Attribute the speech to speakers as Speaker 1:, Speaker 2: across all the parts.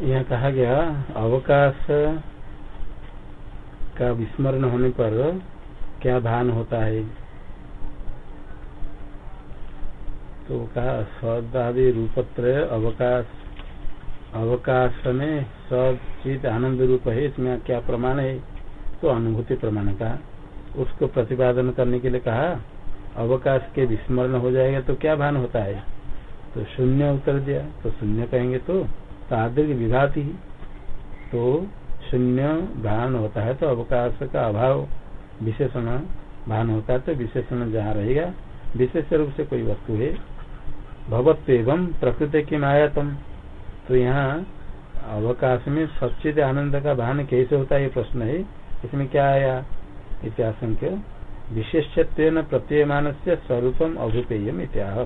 Speaker 1: यह कहा गया, अवकाश का विस्मरण होने पर क्या भान होता है? तो कहा सदादि रूपत्र अवकाश अवकाश में सचित आनंद रूप है, इसमें क्या प्रमाण है? तो अनुभूति प्रमाण कहा। उसको प्रतिपादन करने के लिए कहा, अवकाश के विस्मरण हो जाएगा तो क्या भान होता है? तो शून्य उत्तर दिया तो शून्य कहेंगे तो तादृक विघाती तो शून्य भान होता है तो अवकाश का अभाव विशेषण भान होता है तो विशेषण जहाँ रहेगा। विशेष रूप से कोई वस्तु है। भगवत एवं प्रकृति की मायातम। तो यहाँ अवकाश में सचिद आनंद का भान कैसे होता है, ये प्रश्न है। इसमें क्या आया? इत्याशंक्य। विशेषत्व प्रत्ययमान से स्वरूपम अभिपेयम इत्याह।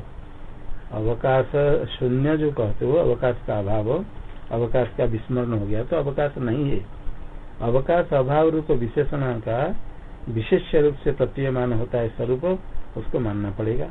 Speaker 1: अवकाश शून्य जो कहते हो, अवकाश का अभाव अवकाश का विस्मरण हो गया तो अवकाश नहीं है। अवकाश अभाव रूप विशेषण का विशेष रूप से प्रतीयमान होता है स्वरूप, उसको मानना पड़ेगा।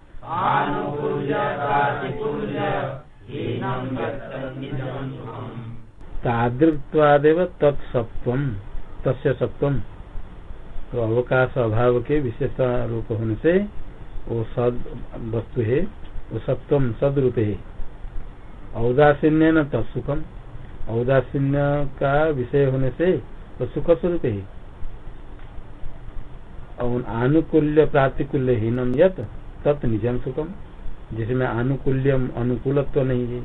Speaker 1: तादृक्वादेव तत्सत्व तस्य सत्व तो अवकाश अभाव के विशेष रूप होने से वो सद वस्तु है, वो सत्वम सद रूप है। औदासीन्य न तत्सुखम, औदासीन्य का विषय होने से वो सुख स्वरूप है। और आनुकूल्य प्रातिकूल्य हीनम यत तत् निजम सुखम जिसमें आनुकूल्यम अनुकूलत्व तो नहीं है,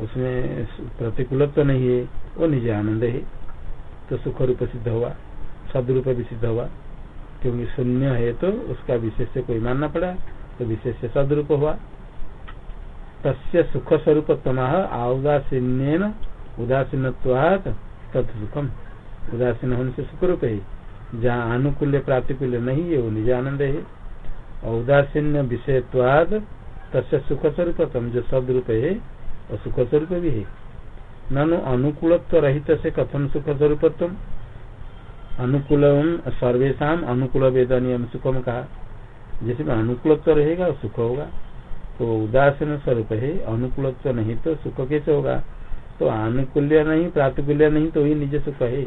Speaker 1: उसमें प्रतिकूलत्व तो नहीं है, वो निज आनंद है। तो सुख रूप सिद्ध हुआ, सदरूप भी सिद्ध हुआ। क्योंकि शून्य है तो उसका विशेष कोई मानना पड़ा तो विशेष सदरूप हुआ। तस्य सुख स्वरूप तमाह औदासीन उदासीन तत्सुखम। उदासीन होने से सुख रूप है। जहाँ अनुकूल्य प्रातिकूल्य नहीं है, वो निज आनंद है। औदासीन्य विषयत्वाद, तस्य सुख स्वरूपतम जो शब्द सदरूप है, और सुख स्वरूप भी है। ननु अनुकूलत्व रहित से कथम सुख स्वरूपत्व अनुकूल सर्वेशा अनुकूल वेदनियम सुखम कहा। जिसमें अनुकूलत्व रहेगा और सुख होगा। तो उदासीन स्वरूप है, अनुकूलत्व नहीं तो सुख कैसे होगा? तो अनुकूल्य नहीं, प्रातिकूल्य नहीं तो ही निज सुख है।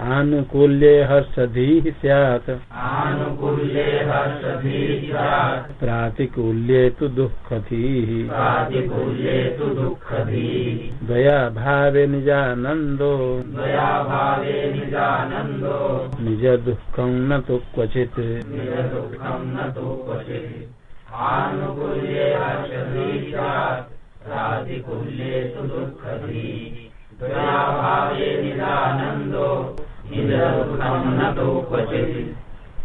Speaker 1: आनुकूल्ये हर्षधी स्यात्।
Speaker 2: आनुकूल्ये हर्षधी स्यात्।
Speaker 1: प्रातिकूल्ये तु दुःखधीः।
Speaker 2: प्रातिकूल्ये तु दुःखधीः।
Speaker 1: दया भावे निजानन्दो।
Speaker 2: दया भावे निजानन्दो।
Speaker 1: निज दुःखं न तु क्वचित्।
Speaker 2: निज दुःखं न तु क्वचित्। आनुकूल्ये हर्षधी स्यात्। प्रातिकूल्ये तु दुःखधीः। दया भावे निजानन्दो।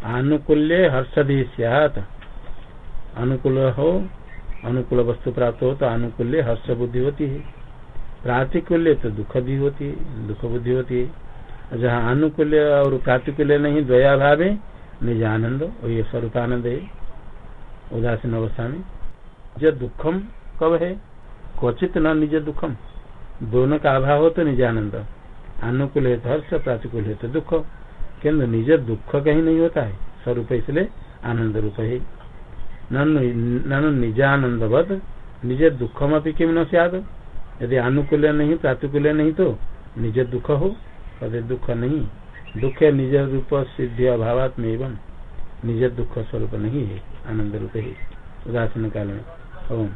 Speaker 1: अनुकूल्य हर्षधि सियात। अनुकूल हो अनुकूल वस्तु प्राप्त हो तो अनुकूल्य हर्ष बुद्धि होती। है प्रातिकूल्य तो दुख भी होती है दुख बुद्धि होती। है जहाँ अनुकूल्य और प्रातिकूल्य नहीं, द्वया भाव है निज आनंद वही स्वरूपानंद है। उदासीन अवस्था में। जो दुखम कब है? क्वचित न निज दुखम। दोनों का अभाव हो तो निज आनंद अनुकूल है तो हर्ष प्रातिकूल है तो दुख। किन्तु निज दुख कहीं नहीं होता है। स्वरूप इसलिए आनंद रूप है। ननु निजानंदवत निज दुखम अपनी किम न सियाद यदि अनुकूल नहीं, प्रतिकूल नहीं तो निज दुख हो कदे दुख नहीं। दुख है निज रूप सिद्धि अभाव में एवं निज दुख स्वरूप नहीं है आनंद रूप है। उदासन काल में। ओम।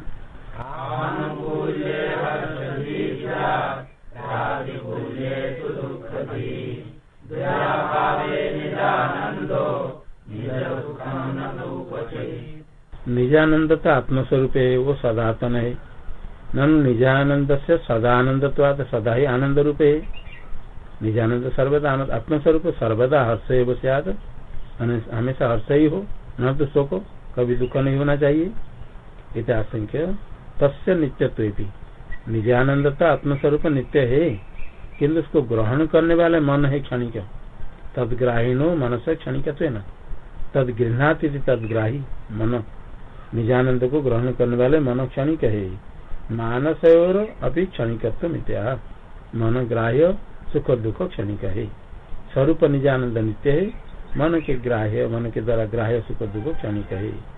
Speaker 1: निजानंद तो आत्मस्वरूप है वो सदातन। है ननु निजानंद से सदानंद सदा ही आनंद रूप है निजानंद सर्वदा आनंद आत्मस्वरूप सर्वदा हर्ष है वो सियाद हमेशा हर्ष ही हो। न तो शोक कभी दुख नहीं होना चाहिए। इतिहासंख्य तस्य नित्यत्व भी निजानंद तो आत्मस्वरूप नित्य है। किन्तु उसको ग्रहण करने वाले मन है क्षणिक। तदग्राहीणो मनस क्षणिक तद गृहणाति तदग्राही मन। निजानंद को ग्रहण करने वाले मन क्षणिक है। मानस और अभी क्षणिकत्व मित्या मन ग्राह्य, सुख दुख क्षणिक है। स्वरूप निजानंद नित्य है। मन के ग्राह्य, मन के द्वारा ग्राह्य, सुख दुख क्षणिक है।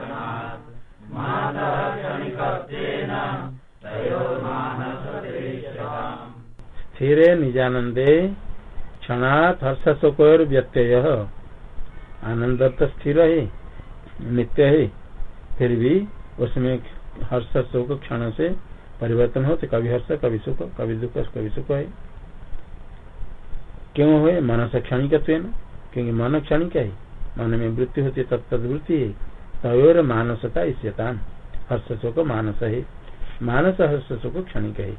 Speaker 1: स्थिर निजानंदे क्षणात हर्ष शोकोर व्यत्यय आनंद तो स्थिर है, नित्य है, फिर भी उसमें हर्ष शोक क्षण से परिवर्तन होते, कभी हर्ष, कभी सुख, कभी दुख, कभी सुख है। क्यों है? मन से क्षणिक क्योंकि मन क्षणिक है, मन में वृत्ति होती है तत्त वृत्ति है, तयोर मानसता इष्यतान। हर्ष शोक मानस है, मानस हर्ष शोक क्षणिक है।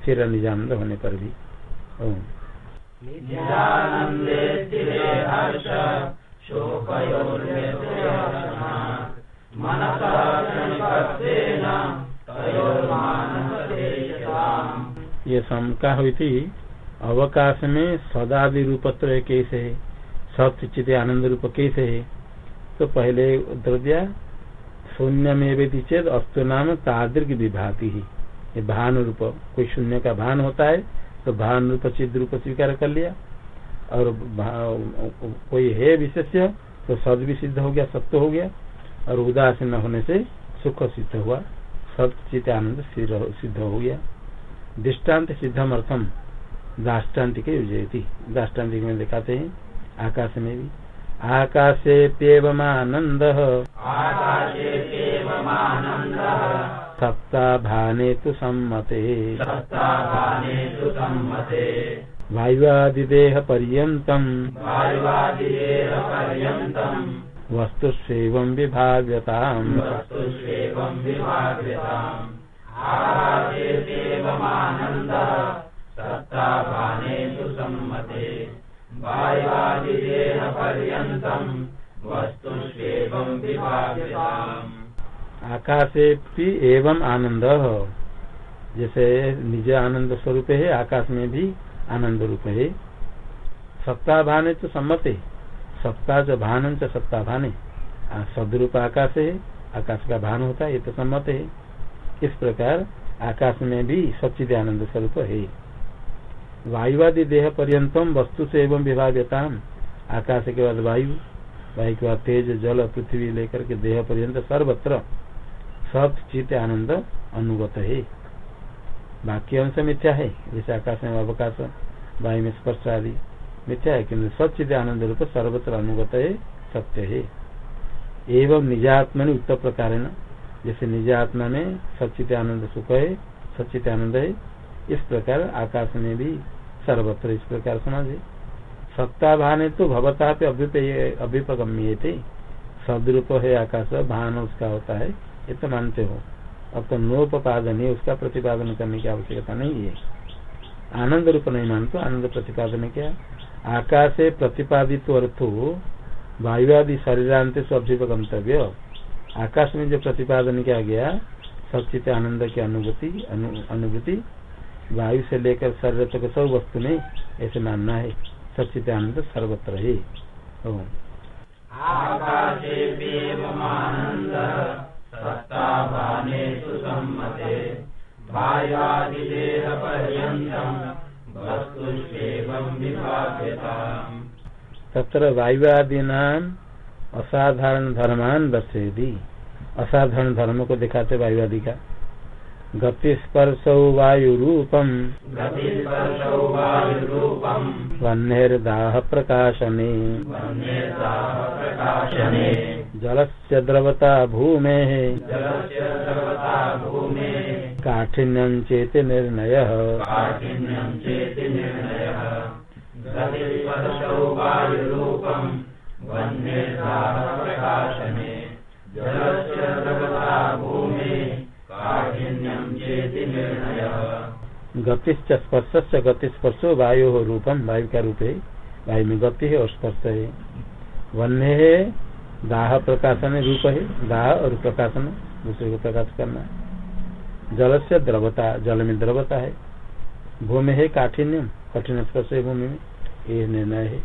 Speaker 1: स्थिर निजानंद होने पर भी। ये शंका हुई थी अवकाश में सदादि रूपत्र कैसे है सत्य चित आनंद रूप कैसे है तो पहले उत्तर दिया शून्य में भी चेत अस्तु नाम तादृग विभाति ही। ये भान रूप कोई शून्य का भान होता है तो भान रूप चिद रूप स्वीकार कर लिया। और कोई है विशेष्य तो सद भी सिद्ध हो गया, सत्य हो गया। और उदासीन होने से सुख सिद्ध हुआ सचित आनंद सिद्ध हो गया। दृष्टांत सिद्धम अर्थम दाष्टान्तिक युजयती दाष्टान्तिक में दिखाते हैं, आकाश में भी। आकाशे प्यवमानंद। सप्ताभाने तु सम्मते। वायुवादिदेह पर्यन्तम् वस्तुस्वेवं विभाव्यताम्। वस्तुस्वेवं विभाव्यताम्। आकाशे भी एवं आनंद जैसे निज आनंद स्वरूप है, आकाश में भी आनंद रूप है। सप्ताह भान तो सम्मत है। सप्ताह जो भान च सप्ताह भाने। सदरूप आकाश है, आकाश का भान होता है, ये तो सम्मत है। इस प्रकार आकाश में भी सचिद आनंद स्वरूप है। वायुवादी देह पर्यतम वस्तु से एवं विभाव्यता आकाश के बाद वायु वायु के बाद तेज, जल, पृथ्वी लेकर के देह पर्यंत सर्वत्र सत चित आनंद अनुगत है। बाकी अंश मिथ्या है, जैसे आकाश में अवकाश वायु में स्पर्श आदि। मिथ्या है किन्तु सचित आनंद रूप सर्वत्र अनुगत है, सत्य है। एवं निजात्मा ने उत्तर प्रकार है जैसे निजात्मा में सचित आनंद सुख है सचित आनंद है, इस प्रकार आकाश में भी सर्वत्र इस प्रकार समझे सत्ता भान तो भवता अभ्युपगम्य थे सदरूप है आकाश, भान उसका होता है। ये तो मानते हो। अब तो नोपादन है उसका प्रतिपादन करने की आवश्यकता नहीं है। आनंद रूप नहीं मानते, आनंद प्रतिपादन क्या आकाश से प्रतिपादित अर्थो वायुवादी शरीरांत गंतव्य। आकाश में जो प्रतिपादन किया गया, सचित आनंद की अनुभूति अनुभूति, वायु से लेकर शरीर तक सब वस्तु में ऐसे मानना है। सचित आनंद सर्वत्र है। तत्र वायुआदीना असाधारण धर्मान दर्शेदी असाधारण धर्म को दिखाते वायुवादी का। वायुरूपम्।
Speaker 2: गतिस्पर्शौ वायुरूपम्।
Speaker 1: वह्निर्दाह प्रकाशने जलस्य द्रवता भूमेः। काठिन्यं चेति निर्णयः। गतिश्च स्पर्श गतिस्पर्शो वायु रूपम वायु का रूप है वायु में गति है और स्पर्श है वन्य है दाह प्रकाशन रूप है, दाह और प्रकाशन, दूसरे को प्रकाश करना। जल से द्रवता, जल में द्रवता है। भूमि है काठिन्यम, कठिन स्पर्श है भूमि में। ये निर्णय है।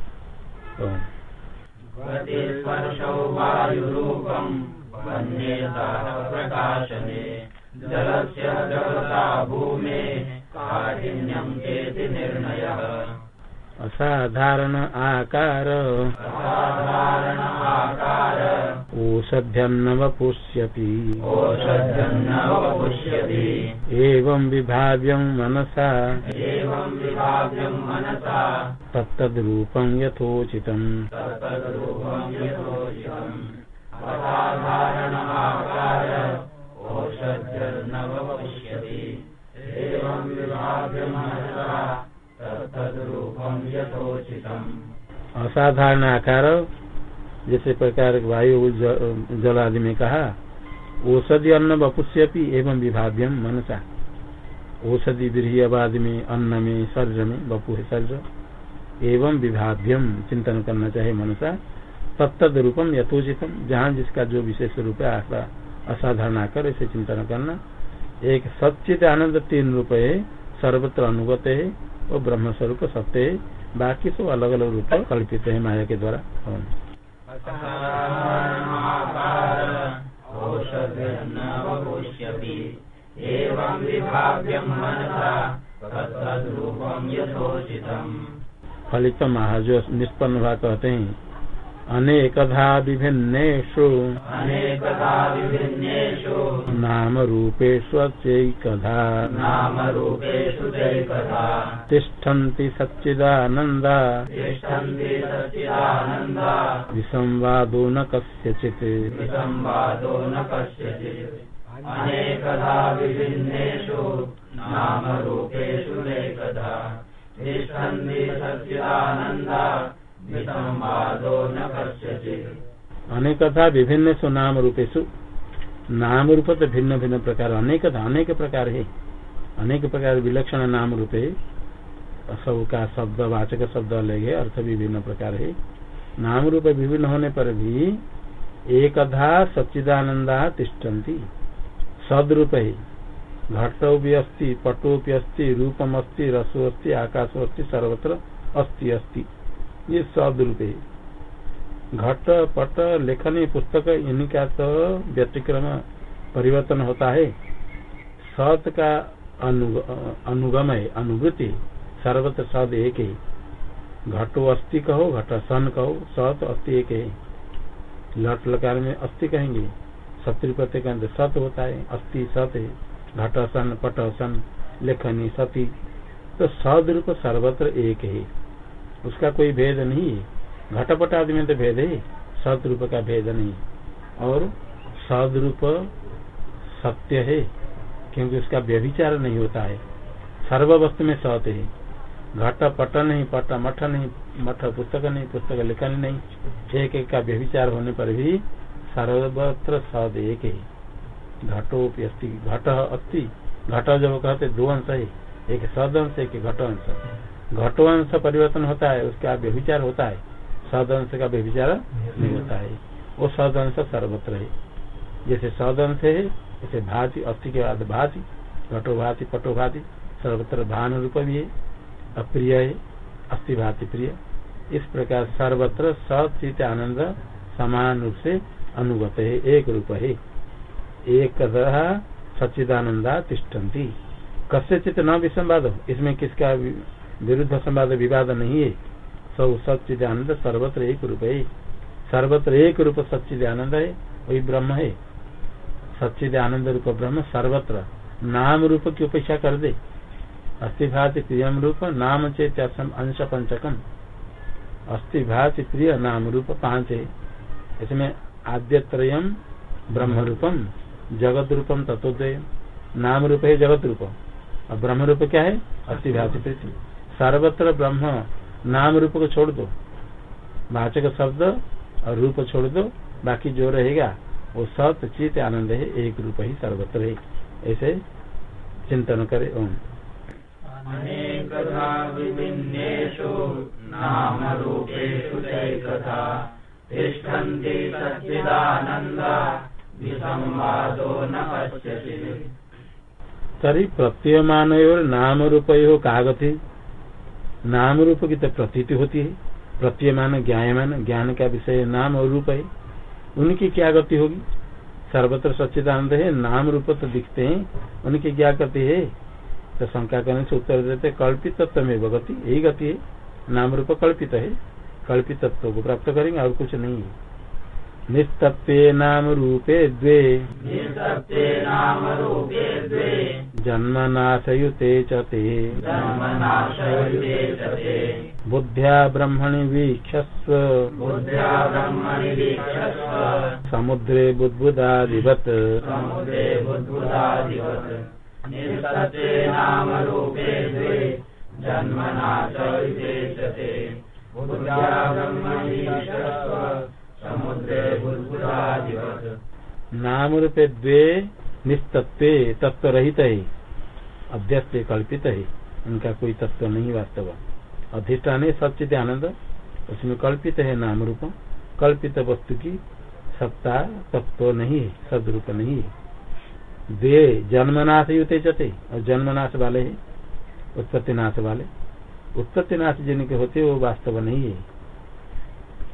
Speaker 2: जलस्य जगता भूमेः, काठिन्यं चेति निर्णयः।
Speaker 1: असाधारण आकार। ओषध्यन्नवपुष्यति
Speaker 2: ओषध्यन्न
Speaker 1: एवं विभाव्यं मनसा। तत्तद्रूपं यथोचितम्
Speaker 2: यथोचितम् असाधारण आकार
Speaker 1: जैसे प्रकार वायु जल आदि में कहा, औषधि अन्न बपुष्यपि एवं विभाव्यम मनसा। औषधि आदि में, अन्न में, शरीर में बपु है शरीर। एवं विभाव्यम चिंतन करना चाहिए मनसा। तत्द रूपम यथोचितम, जहाँ जिसका जो विशेष रूप है असाधारण आकर ऐसे चिंतन करना। एक सचित आनंद तीन रूप है, सर्वत्र अनुगत है, और ब्रह्म स्वरूप सत्य है। बाकी सब अलग अलग रूप कल्पित है माया के द्वारा हाँ। फलित महा जो निष्पन्न हुआ कहते हैं अनेकधा विभिन्नेषु
Speaker 2: नामरूपेषु चैकथा
Speaker 1: तिष्ठन्ति सच्चिदानन्दा। विसंवादो न कस्यचित्।
Speaker 2: विसंवादो न कस्यचित्। अनेकधा विभिन्नेषु नामरूपेषु नैकधा तिष्ठन्ति सच्चिदानन्दा। कस्यचित्
Speaker 1: अनेकथा विभिन्न नाम रूपेशु नाम रूप तो भिन्न भिन्न प्रकार अनेक था अनेक प्रकार है। अनेक प्रकार विलक्षण नाम रूप सब का शब्द, वाचक शब्द अलग है अर्थ भी भिन्न प्रकार है। नाम रूप विभिन्न होने पर भी एकधा सच्चिदानंदा तिष्ठन्ति। सदरूप है। घटो भी अस्ति पटो भी अस्ति रूपम अस्ति रसो अस्ति आकाशो अस्ति सर्वत्र अस्ति अस्ति। ये सदरूप है घट पट लेखनी पुस्तक इनका तो व्यतिक्रम परिवर्तन होता है। सत का अनुग, अनुगम है अनुभूति सर्वत्र सद एक है। घटो अस्थि कहो घट सन कहो सत अस्थि एक है। लट लकार में अस्थि कहेंगे। प्रत्यय के अंदर सत होता है अस्थि सत है। घट सन पट सन लेखनी सती। तो सदरूप सर्वत्र एक है। उसका कोई भेद नहीं। है घटपट आदि में तो भेद है। सदरूप का भेद नहीं। और सदरूप सत्य है, क्योंकि उसका व्यभिचार नहीं होता है। सर्व वस्तु में सत है। घट, पट नहीं, पट, मठ नहीं, मठ पुस्तक नहीं, पुस्तक लेखन नहीं एक एक का व्यभिचार होने पर भी सर्वत्र सद एक है। घटो अस्थि घट अस्थि घट जब कहते दो अंश है। एक सद अंश, एक घट अंश। घटो अंश परिवर्तन होता है, उसका व्यभिचार होता है। सदंश का व्यभिचार नहीं होता है। वो सदंश सर्वत्र है। जैसे सदंश है, जैसे भाति, अस्थि के बाद भाति घटो भाति पटो भाति सर्वत्र भान रूप भी है, अप्रिय है अस्थि भाति प्रिय। इस प्रकार सर्वत्र सचित आनंद समान रूप से अनुगत है, एक रूप है। एक सच्चिदानंदा कस्य चित न विसंवाद। इसमें किसका विरुद्ध संवाद विवाद नहीं है। सब सचिद आनंद सर्वत्र एक रूप है। सर्वत्र एक रूप सच्चिद आनंद है, वही ब्रह्म है। सच्चिद आनंद रूप ब्रह्म सर्वत्र। नाम रूप की उपेक्षा कर दे। अस्थिभाति प्रियम रूप, नाम चेत अंश पंचकम। अस्थिभाति प्रिय नाम रूप पाँच है। इसमें आद्यत्रयम, ब्रह्म रूपम, जगत रूपम, तत्वोदय। नाम रूप है जगत रूप। और ब्रह्म रूप क्या है? अस्थिभाति प्रीति सर्वत्र ब्रह्म नाम रूप को छोड़ दो। वाचक शब्द और रूप छोड़ दो। बाकी जो रहेगा वो सत चित आनंद है एक रूप ही सर्वत्र है। ऐसे चिंतन करे। ओम। तरी प्रत्ययमान नाम रूप कागति। नाम रूप की तो प्रतीति होती है प्रत्ययमान ज्ञायमान, ज्ञान का विषय नाम और रूप है। उनकी क्या गति होगी? सर्वत्र सच्चिदानंद है नाम रूप तो दिखते हैं। उनकी क्या गति है? तो शंका करने से उत्तर देते कल्पित तत्व में गति, यही गति है। नाम रूप कल्पित है कल्पित तत्व को प्राप्त करेंगे और कुछ नहीं है। निस्तत्व नाम रूपे द्वे।
Speaker 2: निसत्ते नाम रूपे द्वे।
Speaker 1: जन्मनाशयुते च ते।
Speaker 2: जन्मनाशयुते च ते।
Speaker 1: बुद्ध्या ब्रह्मणि वीक्षस्व।
Speaker 2: बुद्ध्या ब्रह्मणि वीक्षस्व।
Speaker 1: समुद्रे बुद्बुदादिवत्।
Speaker 2: समुद्रे बुद्बुदादिवत्। निसत्ते नाम रूपे द्वे। जन्मनाशयुते च ते। बुद्ध्या ब्रह्मणि वीक्षस्व।
Speaker 1: नाम रूपे द्वे निस्तत्व तत्व रहित है अध्यस्त कल्पित। है उनका कोई तत्व नहीं वास्तव। अधिष्ठान है सचित आनंद, उसमें कल्पित है नाम रूप कल्पित वस्तु की सत्ता तत्व नहीं है, सदरूप नहीं है। द्वे जन्मनाश युते चते, और जन्मनाश वाले है, उत्पत्ति नाश वाले। उत्पत्ति नाश जिनके होते वो वास्तव नहीं है।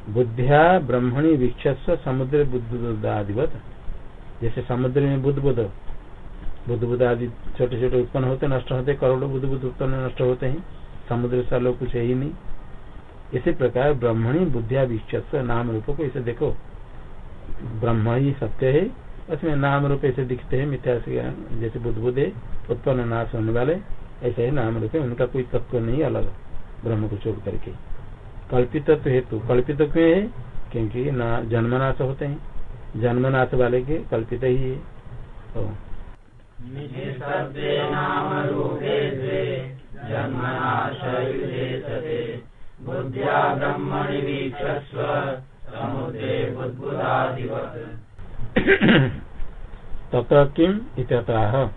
Speaker 1: बुद्धिया ब्रह्मणी वीक्षस्व समुद्र बुद्धादिवत। जैसे समुद्र में बुद्ध बुद्ध बुद्ध बुद्ध आदि छोटे छोटे उत्पन्न होते, नष्ट होते, करोड़ों बुद्ध बुद्ध उत्पन्न नष्ट होते हैं, समुद्र से लोग कुछ है ही नहीं। इसी प्रकार ब्रह्मणी बुद्धिया वीक्षस्व नाम रूप को इसे देखो। ब्रह्म ही सत्य है, उसमें नाम रूप ऐसे दिखते हैं, मिथ्या जैसे बुद्ध बुद्ध है, उत्पन्न नाश होने वाले, ऐसे ही नाम रूप है, उनका कोई तत्व नहीं अलग, ब्रह्म को छोड़ करके। कल्पित हेतु कल्पित क्यों है? क्योंकि ना जन्मनाश होते हैं। जन्मनाश वाले के कल्पित ही है। तो
Speaker 2: ते
Speaker 1: तत्र किम इत्यतः?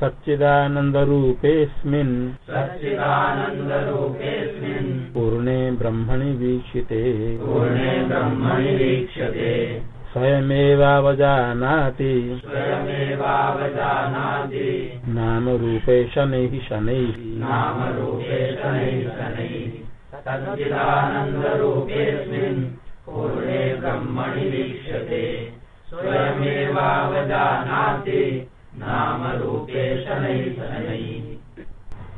Speaker 1: सच्चिदानंद रूपेस्मिन्
Speaker 2: सच्चिदानन्दरूपेऽस्मिन्।
Speaker 1: पूर्णे ब्रह्मणि वीक्षिते।
Speaker 2: पूर्णे ब्रह्मणि वीक्ष्यते
Speaker 1: स्वयमेवावजानाति।
Speaker 2: स्वयमेवावजानाति।
Speaker 1: नाम रूपे शनैः शनैः।
Speaker 2: नामरूपे शनैः शनैः। सच्चिदानन्दरूपेऽस्मिन्। पूर्णे ब्रह्मणि वीक्ष्यते स्वयमेवावजानाति। नामरूपे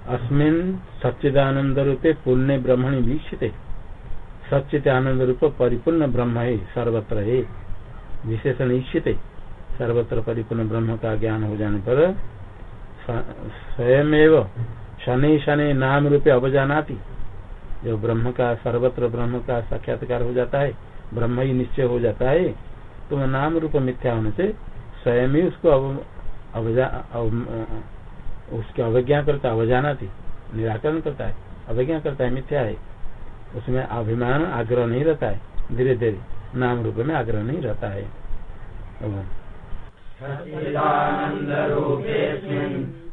Speaker 1: अस्मिन् सच्चिदानंद रूपे पूर्ण ब्रह्मणि वीक्षिते। सच्चित आनंद रूप परिपूर्ण ब्रह्म है सर्वत्र है। विशेषण ईक्षित। सर्वत्र परिपूर्ण ब्रह्म का ज्ञान हो जाने पर स्वयं शनि शनि नाम रूपे अवजानाति। जो ब्रह्म का, सर्वत्र ब्रह्म का साक्षात्कार हो जाता है, ब्रह्म ही निश्चय हो जाता है तो नाम रूप मिथ्या होने से स्वयं ही उसको अवजा उसकी अवज्ञा करता अवजाना थी निराकरण करता है अवज्ञा करता है मिथ्या है। उसमें अभिमान आग्रह नहीं रहता है धीरे धीरे नाम रूप में आग्रह नहीं रहता है।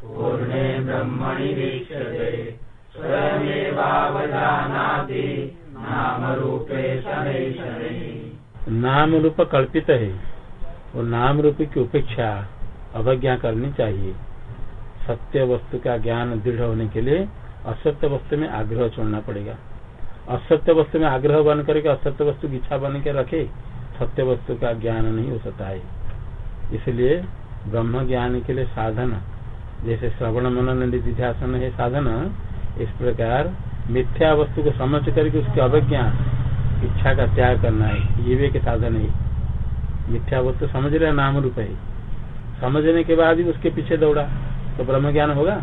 Speaker 2: पूर्णे ब्रह्मणि वीक्ष्यते स्वयमेवावजानाति नामरूपे शनैः शनैः
Speaker 1: नाम रूप कल्पित है वो नाम रूप की उपेक्षा अवज्ञा करनी चाहिए। सत्य वस्तु का ज्ञान दृढ़ होने के लिए असत्य वस्तु में आग्रह छोड़ना पड़ेगा। असत्य वस्तु में आग्रह बन करके असत्य वस्तु की इच्छा बन के रखे, सत्य वस्तु का ज्ञान नहीं हो सकता है। इसलिए ब्रह्म ज्ञान के लिए साधन, जैसे श्रवण मनन निधिध्यासन है साधन, इस प्रकार मिथ्या वस्तु को समझ करके उसकी अवज्ञा, इच्छा का त्याग करना है। ये भी एक साधन है। मिथ्या वस्तु समझ रहे नाम रूप है। समझने के बाद ही उसके पीछे दौड़ा। तो ब्रह्म ज्ञान होगा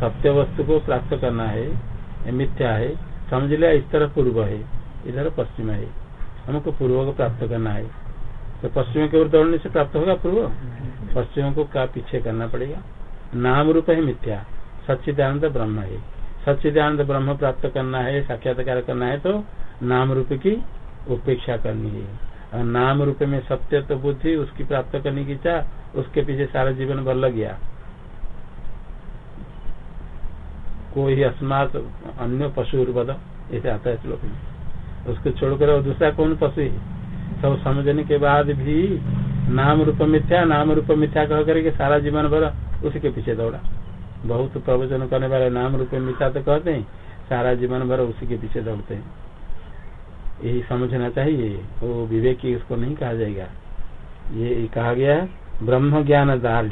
Speaker 1: सत्य वस्तु को प्राप्त करना है मिथ्या है समझ लिया इस तरह पूर्व है इधर पश्चिम है हमको पूर्व को प्राप्त करना है। तो पश्चिम की ओर दौड़ने से प्राप्त होगा पूर्व? पश्चिम को का पीछे करना पड़ेगा। नाम रूप है मिथ्या सच्चिदानंद ब्रह्म है। सच्चिदानंद ब्रह्म प्राप्त करना है साक्षात्कार करना है तो नाम रूप की उपेक्षा करनी है। और नाम रूप में सत्य तो बुद्धि, उसकी प्राप्त करने की इच्छा, उसके पीछे सारा जीवन भर लग गया। कोई अस्मात अन्य पशु ऐसे आता है श्लोक में। उसको छोड़कर और दूसरा कौन पशु है? सब समझने के बाद भी नाम रूप मिथ्या, नाम रूप मिथ्या कह करके सारा जीवन भर उसी के पीछे दौड़ा। बहुत प्रवचन करने वाले नाम रूप मिथ्या तो कहते हैं, सारा जीवन भर उसी के पीछे दौड़ते हैं। यही समझना चाहिए। वो विवेकी उसको नहीं कहा जाएगा। ये कहा गया ब्रह्म ज्ञान दाढ़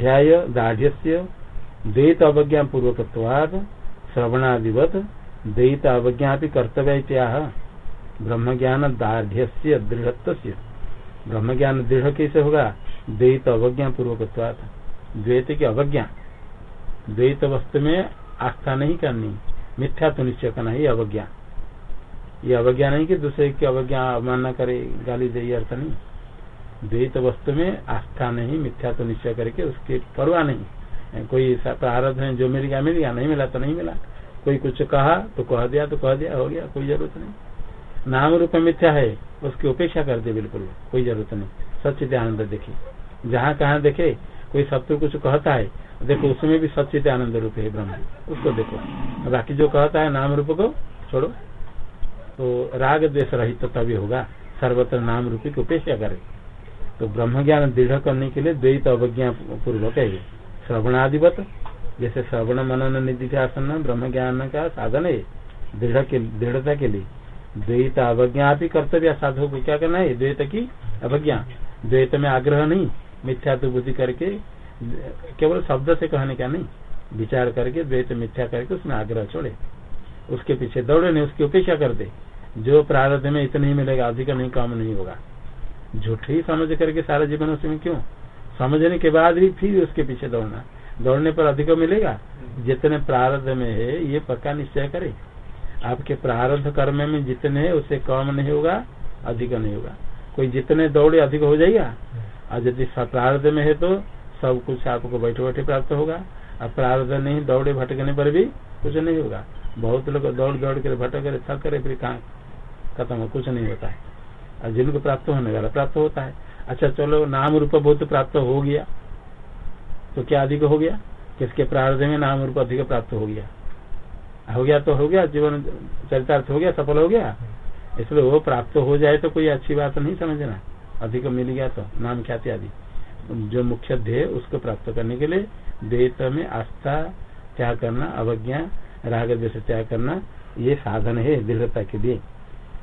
Speaker 1: दाढ़ द्वैत अवज्ञा पूर्वकवाद श्रवणादिवत, द्वैत अवज्ञा भी कर्तव्य ब्रह्म ज्ञान दाढ़ दृढ़त्व ब्रह्म ज्ञान दृढ़ कैसे होगा? द्वैत अवज्ञा पूर्वक द्वैत की अवज्ञा। द्वैत वस्तु में आस्था नहीं करनी। मिथ्या तो निश्चय करना ही अवज्ञा। ये अवज्ञा नहीं कि दूसरे की अवज्ञा अवमानना करे, गाली दे अर्थ नहीं। द्वैत वस्तु में आस्था नहीं, मिथ्या तो निश्चय करके उसके परवाह नहीं। कोई प्रारब्ध है, जो मिल गया मिल गया, नहीं मिला तो नहीं मिला। कोई कुछ कहा तो कह दिया तो कह दिया, हो गया, कोई ज़रूरत नहीं। नाम रूप मिथ्या है, उसकी उपेक्षा कर दे बिल्कुल, कोई ज़रूरत नहीं। सचित आनंद देखे जहाँ कहा देखे, कोई शत्रु कुछ कहता है, देखो उसमें भी सचित आनंद रूप है ब्रह्म, उसको देखो। बाकी जो कहता है नाम रूप को छोड़ो। तो राग द्वेष रहित तभी होगा, सर्वत्र नाम रूपी की उपेक्षा करे। तो ब्रह्म ज्ञान दृढ़ करने के लिए द्वैत अवज्ञा पूर्वक है श्रवणाधिपत, जैसे श्रवण मनन निधि आसन ब्रह्म ज्ञान का साधन है। दृढ़ के, दृढ़ता के लिए। द्वैत अवज्ञा भी कर्तव्य साधु को क्या करना है? द्वैत की अवज्ञा। द्वैत में आग्रह नहीं, मिथ्या तो बुद्धि करके, केवल शब्द से कहने का नहीं। विचार करके, द्वैत मिथ्या करके उसमें आग्रह छोड़े। उसके पीछे दौड़े नहीं, उसकी उपेक्षा कर दे। जो प्रारब्ध में इतना ही मिलेगा, अधिक नहीं, कम नहीं होगा। झूठ ही समझ करके सारा जीवन उसमें क्यों? समझने के बाद भी फिर उसके पीछे दौड़ना। दौड़ने पर अधिक मिलेगा? जितने प्रारब्ध में है, ये पक्का निश्चय करे। आपके प्रारब्ध कर्म में जितने है उससे कम नहीं होगा, अधिक नहीं होगा। कोई जितने दौड़े, अधिक हो जाएगा? और यदि प्रारब्ध में है तो सब कुछ आपको बैठे बैठे प्राप्त होगा। और प्रारब्ध नहीं, दौड़े भटकने पर भी कुछ नहीं होगा। बहुत लोग दौड़ दौड़ कर भटक कर थक करे फिर कहा खत्म हो कुछ नहीं होता है। और जिनको प्राप्त होने वाला प्राप्त होता है। अच्छा चलो, नाम रूप बहुत प्राप्त हो गया। तो क्या अधिक हो गया? किसके प्रार्थ में नाम रूप अधिक प्राप्त हो गया? हो गया तो हो गया, जीवन चरितार्थ हो गया, सफल हो गया। इसलिए वो प्राप्त हो जाए तो कोई अच्छी बात नहीं समझना। अधिक मिल गया तो नाम ख्याति आदि। जो मुख्य ध्येय उसको प्राप्त करने के लिए द्वैत में आस्था त्याग करना, अवज्ञा, राग द्वेष त्याग करना, ये साधन है दृढ़ता के लिए।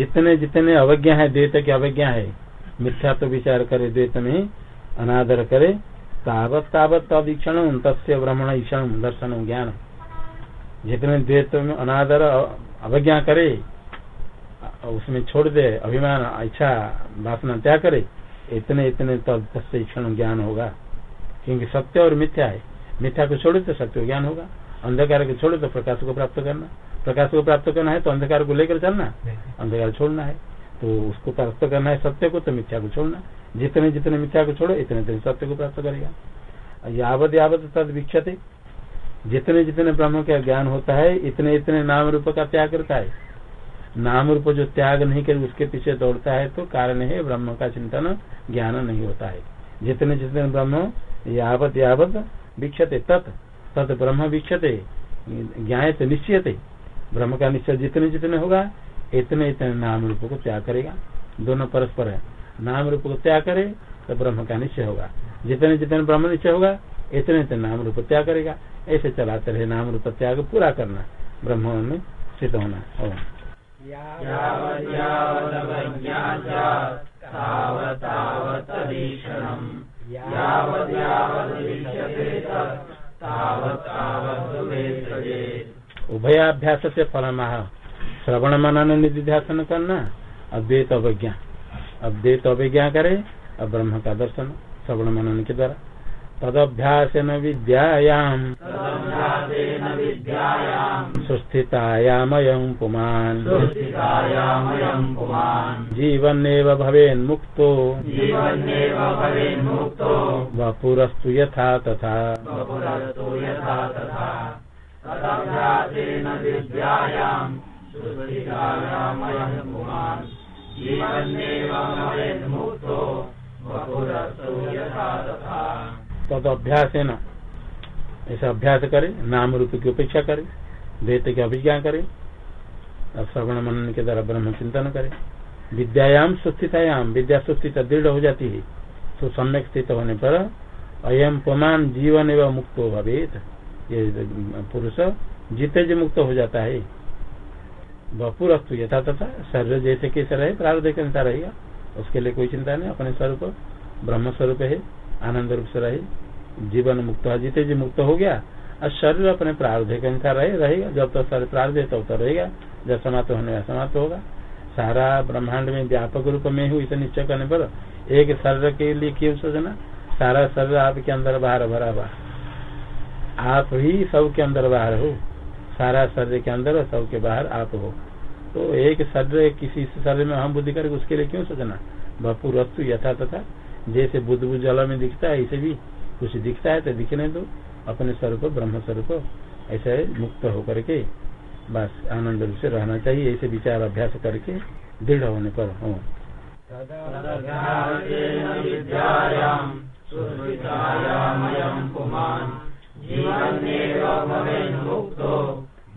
Speaker 1: जितने जितने अवज्ञा है, द्वैत की अवज्ञा है, मिथ्या तो विचार करे, द्वैत में अनादर करे, तावत तावत तदीक्षण तस्य ब्रह्मण ईक्षण दर्शन ज्ञान। जितने द्वैत में अनादर, अवज्ञा करे, उसमें छोड़ दे, अभिमान, इच्छा, वासना त्याग करे, इतने इतने तस्य क्षण ज्ञान होगा। क्योंकि सत्य और मिथ्या है। मिथ्या को छोड़े तो सत्य ज्ञान होगा। अंधकार को छोड़े तो प्रकाश को प्राप्त करना। प्रकाश को प्राप्त करना है तो अंधकार को लेकर चलना अंधकार छोड़ना है। तो उसको प्राप्त करना है सत्य को तो मिथ्या को छोड़ना जितने जितने मिथ्या को छोड़ो इतने इतने सत्य को प्राप्त करेगा। यावत यावत तद विक्षते जितने जितने ब्रह्म का ज्ञान होता है इतने इतने नाम रूप का त्याग करता है। नाम रूप जो त्याग नहीं कर उसके पीछे दौड़ता है तो कारण है ब्रह्म का चिंतन ज्ञान नहीं होता है। जितने जितने ब्रह्म यावत यावत वीक्षते तत् तत् ब्रह्म वीक्षते ज्ञात निश्चयते। ब्रह्म का निश्चय जितने जितने होगा, इतने इतने नाम रूप को त्याग करेगा। दोनों परस्पर है। नाम रूप को त्याग करे तो ब्रह्म का निश्चय होगा। जितने जितने ब्रह्म निश्चय होगा, इतने इतने नाम रूप त्याग करेगा। ऐसे चलाते रहे नाम रूप त्याग पूरा करना। ब्रह्म में स्थित होना। उभयाभ्यास से फलमाह। श्रवण मनन निधिध्यासन करना अद्वैत अवज्ञा अद्वैत अवज्ञा करे और ब्रह्म का दर्शन श्रवण मनन के द्वारा। तदभ्यास न विद्यायाम। सुस्थितायामयं पुमान्। जीवन भवेन्मुक्तो वपुरस्तु यथा तथा। तद अभ्यास है न ऐसा अभ्यास करे, नाम रूप की उपेक्षा करे द्वैत की अभिज्ञा करे श्रवण मनन के द्वारा ब्रह्म चिंतन करे। विद्यायाम सुस्थितायाम विद्या सुस्थित दृढ़ हो जाती है तो सम्यक स्थित होने पर अयम पमान जीवन एवं मुक्त हो भवेत। ये पुरुष जीते जी मुक्त हो जाता है बपुर अस्तु यथा तथा शरीर जैसे कैसे रहे प्रारूप के अनुसार रहेगा उसके लिए कोई चिंता नहीं, अपने स्वरूप ब्रह्म स्वरूप है, आनंद रूप से रहे, जीवन मुक्त जीते जी मुक्त हो गया और शरीर अपने प्रार्थ के अनुसार रहे, रहेगा। जब तक शरीर प्रार्थ है, तब तो रहेगा। जब समाप्त होने का समाप्त होगा। सारा ब्रह्मांड में व्यापक रूप में हुई, इसे निश्चय करने पर एक शरीर के लिए क्यों सोचना सारा शरीर आपके अंदर बाहर भरा हुआ। आप ही सबके अंदर बाहर हो। सारा शरीर के अंदर और सबके बाहर आप हो। तो एक शरीर, किसी शरीर में हम बुद्धि करके उसके लिए क्यों सोचना? बपू, रस्तु यथा तथा। जैसे बुद्ध बुद्ध जल में दिखता है ऐसे भी कुछ दिखता है तो दिखने दो। अपने स्वरूप, ब्रह्म स्वरूप, ऐसे मुक्त होकर के बस आनंद रूप से रहना चाहिए, ऐसे विचार अभ्यास करके दृढ़ होने पर हो।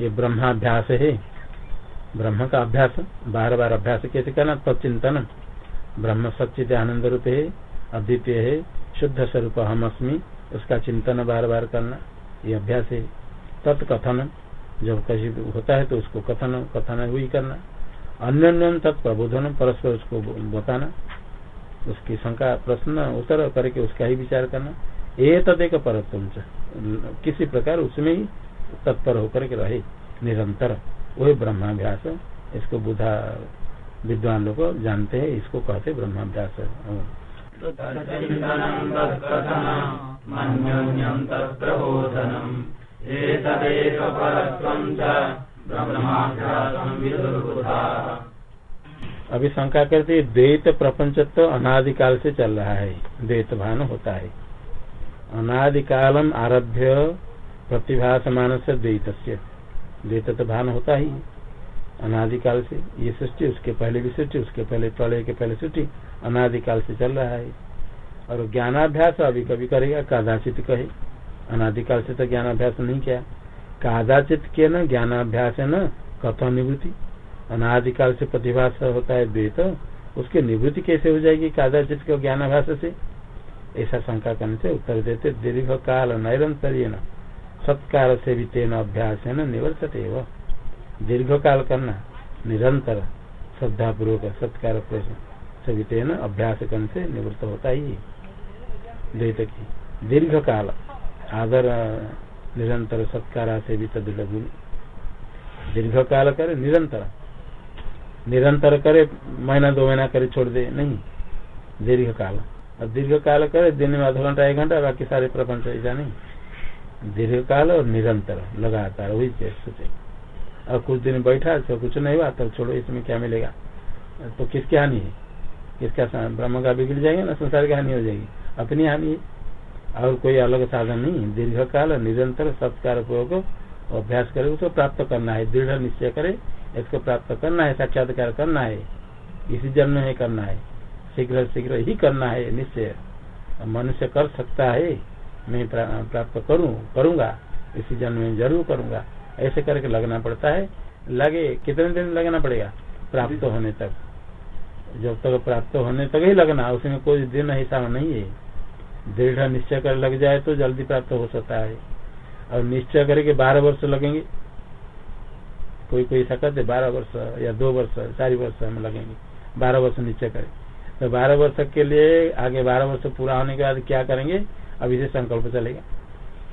Speaker 1: ये ब्रह्माभ्यास है, ब्रह्म का अभ्यास, बार बार अभ्यास कैसे करना, तत्चिंतन। ब्रह्म सचित आनंद रूप है, अद्वितीय है, शुद्ध स्वरूप हम अस्मी, उसका चिंतन बार बार करना, ये अभ्यास है। तत्कथन, जब कहीं होता है तो उसको कथन कथन हुई करना। अन्य तत्प्रबोधन परस्पर उसको बताना। उसकी शंका, प्रश्न उत्तर करके उसका ही विचार करना। ये तदेक परत्व किसी प्रकार उसमें ही तत्पर होकर के रहे, निरंतर। वही ब्रह्माभ्यास इसको बुधा विद्वान लोग जानते हैं, इसको कहते ब्रह्माभ्यास। अभी शंका करते द्वैत प्रपंच तो अनादिकाल से चल रहा है। द्वैत भान होता है। अनादिकालम आरभ्य प्रतिभा प्रतिभासमान से द्वैत द्वैत तो भान होता ही अनादिकाल से ये सृष्टि, उसके पहले भी सृष्टि, उसके पहले प्रलय के पहले सृष्टि, अनादिकाल से चल रहा है। और ज्ञानाभ्यास अभी कभी करेगा, कादाचित कहे। अनादिकाल से तो ज्ञानाभ्यास नहीं किया। कादाचित के न, ज्ञानाभ्यास है न कथन निवृत्ति अनादिकाल से प्रतिभाष होता है द्वैत, उसकी निवृत्ति कैसे हो जाएगी कादाचित के ज्ञानाभ्यास से? ऐसा शंका करने से उत्तर देते दीर्घ काल नैरंतर्य सत्कार से भी तेन अभ्यास है न निवर्तते दीर्घ काल करना, निरंतर श्रद्धा पूर्वक सत्कार से भी तेन अभ्यास करने से निवृत्त होता ही। द्वैत की दीर्घ काल आदर, निरंतर, सत्कार से भी तदृढ़ दीर्घ काल करे, निरंतर निरंतर करे, महीना, दो महीना करे छोड़ दे, नहीं। दीर्घ काल और दीर्घ काल करे, दिन में आधा घंटा, एक घंटा, बाकी सारे प्रपंच ऐसा नहीं। दीर्घ काल और निरंतर, लगातार, वही सोचे। और कुछ दिन बैठा तो कुछ नहीं हुआ, तब छोड़ो, इसमें क्या मिलेगा? तो किसकी हानि है? किसका ब्रह्म का बिगड़ जाएगा ना, संसार की हानि हो जाएगी। अपनी हानि है। और कोई अलग साधन नहीं दीर्घ काल निरंतर सत्कार पूर्वक अभ्यास करे, उसको प्राप्त करना है। दृढ़ निश्चय करे इसको प्राप्त करना है साक्षात्कार करना है इसी जन्म में करना है शीघ्र शीघ्र ही करना है निश्चय। मनुष्य कर सकता है मैं प्राप्त करूँ करूँगा इसी जन्म में ज़रूर करूँगा। ऐसे करके लगना पड़ता है। लगे कितने दिन लगना पड़ेगा? प्राप्त होने तक। जब तक प्राप्त होने तक ही लगना उसमें कोई दिन हिसाब नहीं है। दृढ़ निश्चय कर लग जाए तो जल्दी प्राप्त हो सकता है। और निश्चय करके बारह वर्ष लगेंगे। कोई कोई ऐसा करते बारह वर्ष या दो वर्ष चार वर्ष हम लगेंगे। बारह वर्ष निश्चय करें। तो बारह वर्ष के लिए आगे बारह वर्ष पूरा होने के बाद क्या करेंगे? अभी से संकल्प चलेगा।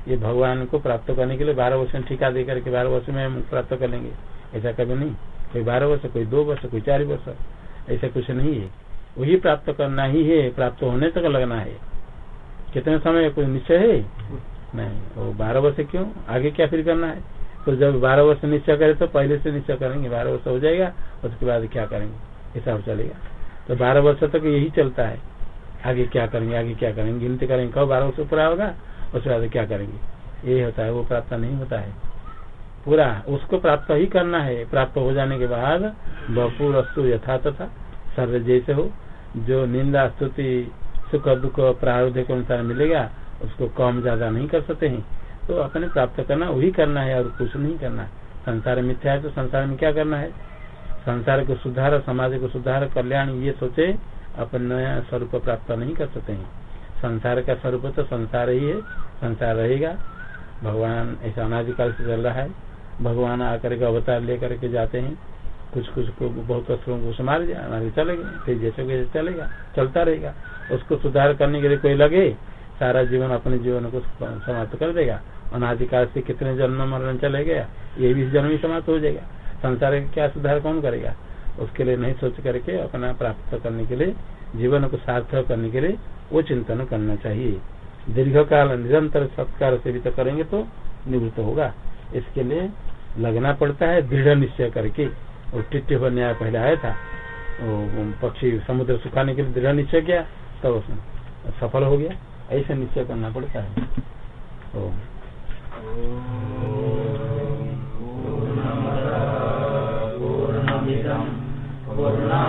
Speaker 1: ये भगवान को प्राप्त करने के लिए बारह वर्ष में ठीका दे करके बारह वर्ष में हम प्राप्त कर लेंगे। ऐसा कभी नहीं। कोई बारह वर्ष कोई दो वर्ष कोई चार वर्ष ऐसा कुछ नहीं है। वही प्राप्त करना ही है प्राप्त होने तक लगना है। कितने समय कोई निश्चय है? नहीं। वो बारह वर्ष क्यों? आगे क्या फिर करना है? तो जब बारह वर्ष निश्चय करे तो पहले से निश्चय करेंगे, बारह वर्ष हो जाएगा, उसके बाद क्या करेंगे? हिसाब चलेगा। तो बारह वर्ष तक यही चलता है। आगे क्या करेंगे, आगे क्या करेंगे? गिनती करेंगे, कब बारह वर्ष पूरा होगा उसके बाद क्या करेंगे? यही होता है, वो प्राप्त नहीं होता है। पूरा उसको प्राप्त ही करना है। प्राप्त हो जाने के बाद बपूर अस्तु यथा तथा, सर्व जैसे हो, जो निंदा, स्तुति, सुख दुख प्रारूध के अनुसार मिलेगा, उसको कम ज़्यादा नहीं कर सकते हैं। तो अपने प्राप्त करना, वही करना है और कुछ नहीं करना संसार मिथ्या है तो संसार में क्या करना है? संसार को सुधार, समाज को सुधार, कल्याण, ये सोचे अपने नया स्वरूप प्राप्त नहीं कर सकते हैं। संसार का स्वरूप तो संसार ही है, संसार रहेगा। भगवान ऐसा अनाधिकाल से चल रहा है। भगवान आकर के अवतार लेकर के जाते हैं। कुछ कुछ को बहुत अस्त्रों को मार दिया चलेगा फिर जैसे कैसे चलेगा, चलता रहेगा। उसको सुधार करने के लिए कोई लगे सारा जीवन अपने जीवन को समाप्त कर देगा। अनाधिकार से कितने जन्म मरण चले गया ये भी जन्म ही समाप्त हो जाएगा। संसार का क्या सुधार कौन करेगा? उसके लिए नहीं सोच करके अपना प्राप्त करने के लिए, जीवन को सार्थक करने के लिए वो चिंतन करना चाहिए। दीर्घ काल निरंतर सत्कार से भी तो करेंगे तो निवृत्त होगा। इसके लिए लगना पड़ता है, दृढ़ निश्चय करके। और टिट्टी पर न्याय पहले आया था। पक्षी समुद्र सुखाने के लिए दृढ़ निश्चय किया तो सफल हो गया। ऐसे निश्चय करना पड़ता है।
Speaker 2: पूर्णमिदं पूर्णा